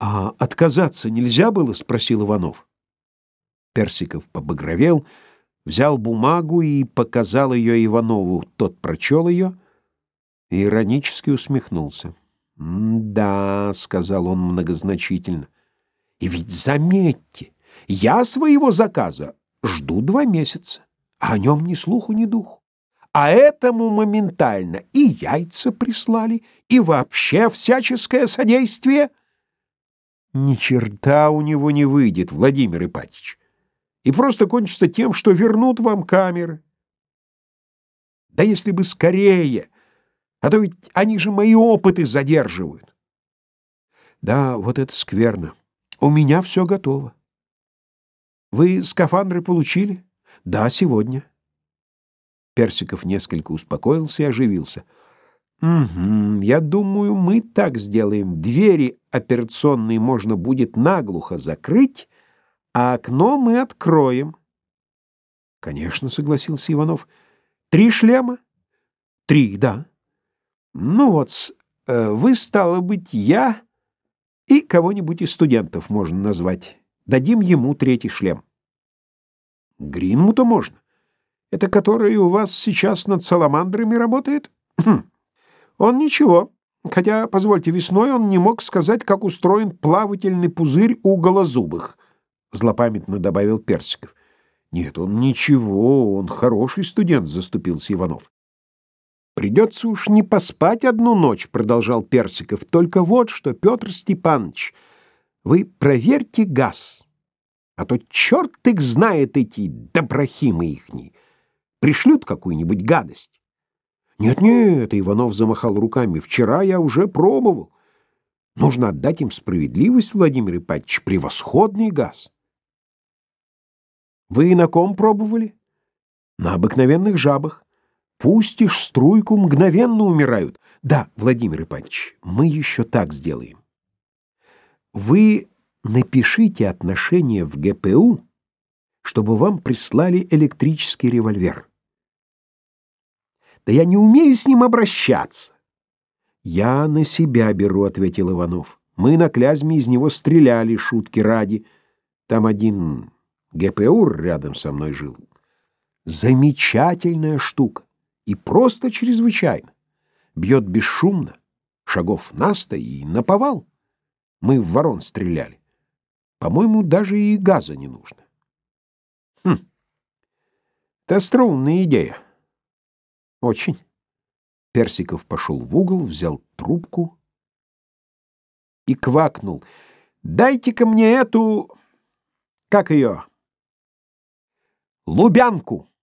А отказаться нельзя было, спросил Иванов. Персиков побагровел, взял бумагу и показал ее Иванову. Тот прочел ее и иронически усмехнулся. «Да», — сказал он многозначительно, — «и ведь заметьте, я своего заказа жду два месяца, а о нем ни слуху, ни духу. А этому моментально и яйца прислали, и вообще всяческое содействие. Ни черта у него не выйдет, Владимир Ипатич, и просто кончится тем, что вернут вам камеры. Да если бы скорее, а то ведь они же мои опыты задерживают. Да, вот это скверно. У меня все готово. Вы скафандры получили? Да, сегодня. Персиков несколько успокоился и оживился. Угу, я думаю, мы так сделаем. Двери операционные можно будет наглухо закрыть, а окно мы откроем. Конечно, согласился Иванов. Три шлема? Три, да. Ну вот, э, вы стало быть я и кого-нибудь из студентов можно назвать. Дадим ему третий шлем. Гринму-то можно. Это который у вас сейчас над саламандрами работает? Он ничего. Хотя, позвольте, весной он не мог сказать, как устроен плавательный пузырь у голозубых, злопамятно добавил Персиков. Нет, он ничего, он хороший студент, заступился Иванов. Придется уж не поспать одну ночь, продолжал Персиков. Только вот что, Петр Степанович, вы проверьте газ, а то черт их знает эти доброхимы ихние. Пришлют какую-нибудь гадость. Нет-нет, Иванов замахал руками. Вчера я уже пробовал. Нужно отдать им справедливость, Владимир Ипатьевич, превосходный газ. Вы на ком пробовали? На обыкновенных жабах. Пустишь струйку, мгновенно умирают. Да, Владимир Ипатьевич, мы еще так сделаем. Вы напишите отношение в ГПУ, чтобы вам прислали электрический револьвер. Да я не умею с ним обращаться. Я на себя беру, ответил Иванов. Мы на Клязьме из него стреляли, шутки ради. Там один ГПУР рядом со мной жил. Замечательная штука. И просто чрезвычайно. Бьет бесшумно, шагов наста и наповал. Мы в ворон стреляли. По-моему, даже и газа не нужно. Хм. Это остроумная идея. Очень. Персиков пошел в угол, взял трубку и квакнул. «Дайте-ка мне эту... как ее? Лубянку!»